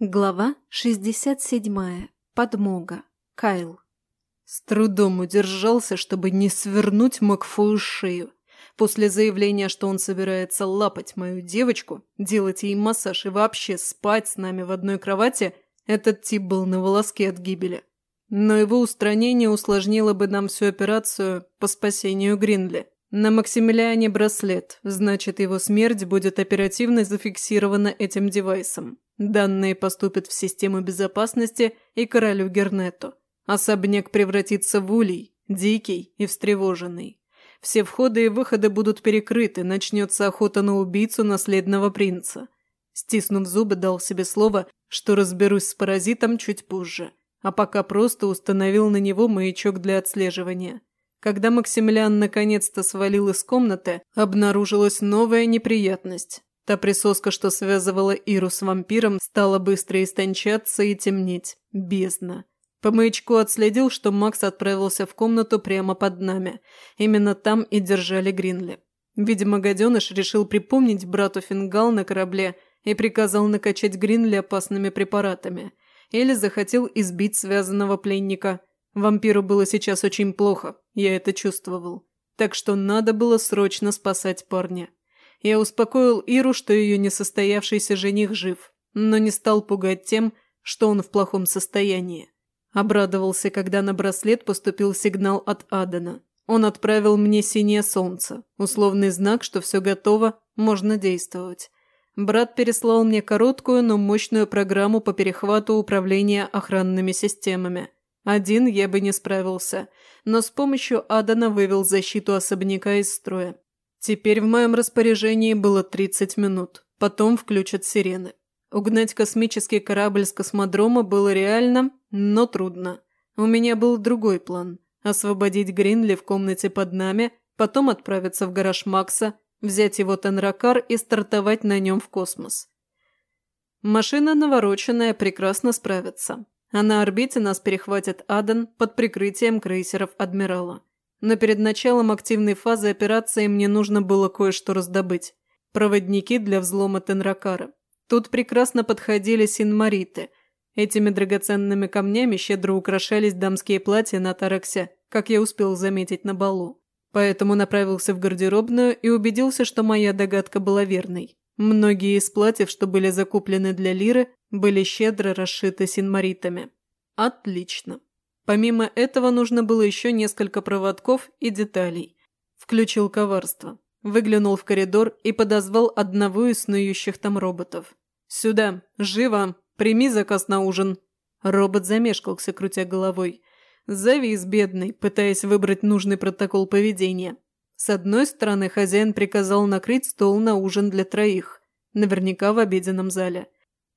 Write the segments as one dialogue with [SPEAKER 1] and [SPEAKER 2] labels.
[SPEAKER 1] Глава 67. Подмога. Кайл.
[SPEAKER 2] С трудом удержался, чтобы не свернуть Макфою шею. После заявления, что он собирается лапать мою девочку, делать ей массаж и вообще спать с нами в одной кровати, этот тип был на волоске от гибели. Но его устранение усложнило бы нам всю операцию по спасению Гринли. На Максимилиане браслет, значит, его смерть будет оперативно зафиксирована этим девайсом. Данные поступят в систему безопасности и королю Гернету. Особняк превратится в улей, дикий и встревоженный. Все входы и выходы будут перекрыты, начнется охота на убийцу наследного принца. Стиснув зубы, дал себе слово, что разберусь с паразитом чуть позже, а пока просто установил на него маячок для отслеживания. Когда Максимилиан наконец-то свалил из комнаты, обнаружилась новая неприятность. Та присоска, что связывала Иру с вампиром, стала быстро истончаться и темнеть. Бездна. По маячку отследил, что Макс отправился в комнату прямо под нами. Именно там и держали Гринли. Видимо, гаденыш решил припомнить брату фингал на корабле и приказал накачать Гринли опасными препаратами. Или захотел избить связанного пленника – Вампиру было сейчас очень плохо, я это чувствовал. Так что надо было срочно спасать парня. Я успокоил Иру, что ее несостоявшийся жених жив, но не стал пугать тем, что он в плохом состоянии. Обрадовался, когда на браслет поступил сигнал от Адана. Он отправил мне синее солнце, условный знак, что все готово, можно действовать. Брат переслал мне короткую, но мощную программу по перехвату управления охранными системами. Один я бы не справился, но с помощью Адана вывел защиту особняка из строя. Теперь в моем распоряжении было 30 минут, потом включат сирены. Угнать космический корабль с космодрома было реально, но трудно. У меня был другой план – освободить Гринли в комнате под нами, потом отправиться в гараж Макса, взять его Тенракар и стартовать на нем в космос. Машина навороченная прекрасно справится. А на орбите нас перехватит Аден под прикрытием крейсеров Адмирала. Но перед началом активной фазы операции мне нужно было кое-что раздобыть. Проводники для взлома Тенракара. Тут прекрасно подходили синмариты. Этими драгоценными камнями щедро украшались дамские платья на Тараксе, как я успел заметить на балу. Поэтому направился в гардеробную и убедился, что моя догадка была верной. Многие из платьев, что были закуплены для Лиры, были щедро расшиты синмаритами. Отлично. Помимо этого нужно было еще несколько проводков и деталей. Включил коварство. Выглянул в коридор и подозвал одного из снующих там роботов. «Сюда! Живо! Прими заказ на ужин!» Робот замешкался, крутя головой. Завис, бедный, пытаясь выбрать нужный протокол поведения. С одной стороны, хозяин приказал накрыть стол на ужин для троих, наверняка в обеденном зале.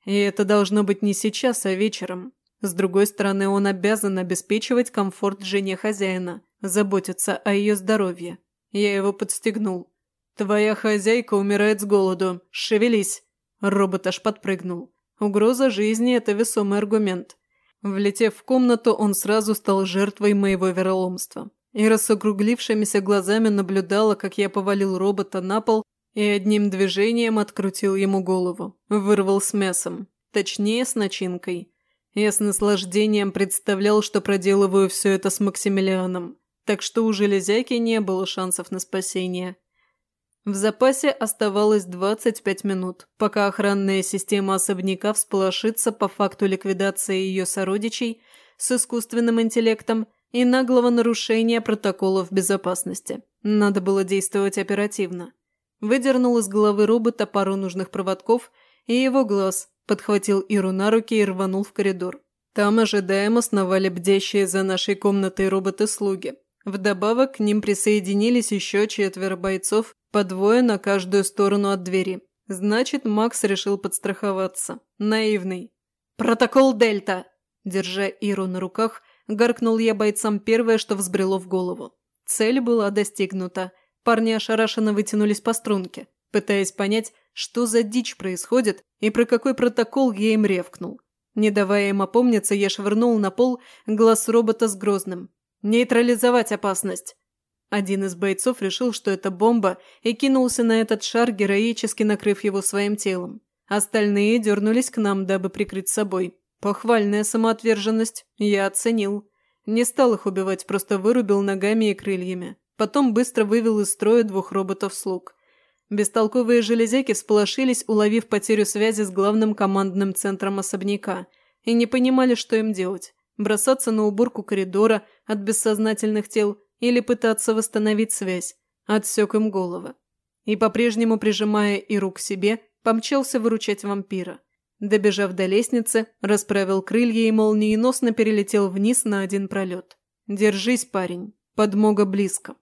[SPEAKER 2] И это должно быть не сейчас, а вечером. С другой стороны, он обязан обеспечивать комфорт жене хозяина, заботиться о ее здоровье. Я его подстегнул. «Твоя хозяйка умирает с голоду. Шевелись!» Робот аж подпрыгнул. Угроза жизни – это весомый аргумент. Влетев в комнату, он сразу стал жертвой моего вероломства. Ира с глазами наблюдала, как я повалил робота на пол и одним движением открутил ему голову. Вырвал с мясом. Точнее, с начинкой. Я с наслаждением представлял, что проделываю все это с Максимилианом. Так что у железяки не было шансов на спасение. В запасе оставалось 25 минут, пока охранная система особняка всполошится по факту ликвидации ее сородичей с искусственным интеллектом и наглого нарушения протоколов безопасности. Надо было действовать оперативно. Выдернул из головы робота пару нужных проводков, и его глаз подхватил Иру на руки и рванул в коридор. Там ожидаемо сновали бдящие за нашей комнатой роботы-слуги. Вдобавок к ним присоединились еще четверо бойцов, по двое на каждую сторону от двери. Значит, Макс решил подстраховаться. Наивный. «Протокол Дельта!» Держа Иру на руках, Гаркнул я бойцам первое, что взбрело в голову. Цель была достигнута. Парни ошарашенно вытянулись по струнке, пытаясь понять, что за дичь происходит и про какой протокол я им ревкнул. Не давая им опомниться, я швырнул на пол глаз робота с грозным. «Нейтрализовать опасность!» Один из бойцов решил, что это бомба, и кинулся на этот шар, героически накрыв его своим телом. Остальные дернулись к нам, дабы прикрыть собой. Похвальная самоотверженность. Я оценил. Не стал их убивать, просто вырубил ногами и крыльями. Потом быстро вывел из строя двух роботов-слуг. Бестолковые железяки всполошились, уловив потерю связи с главным командным центром особняка, и не понимали, что им делать – бросаться на уборку коридора от бессознательных тел или пытаться восстановить связь. Отсек им головы. И по-прежнему, прижимая Иру к себе, помчался выручать вампира. Добежав до лестницы, расправил крылья и молниеносно перелетел вниз на один пролет. «Держись, парень, подмога близко».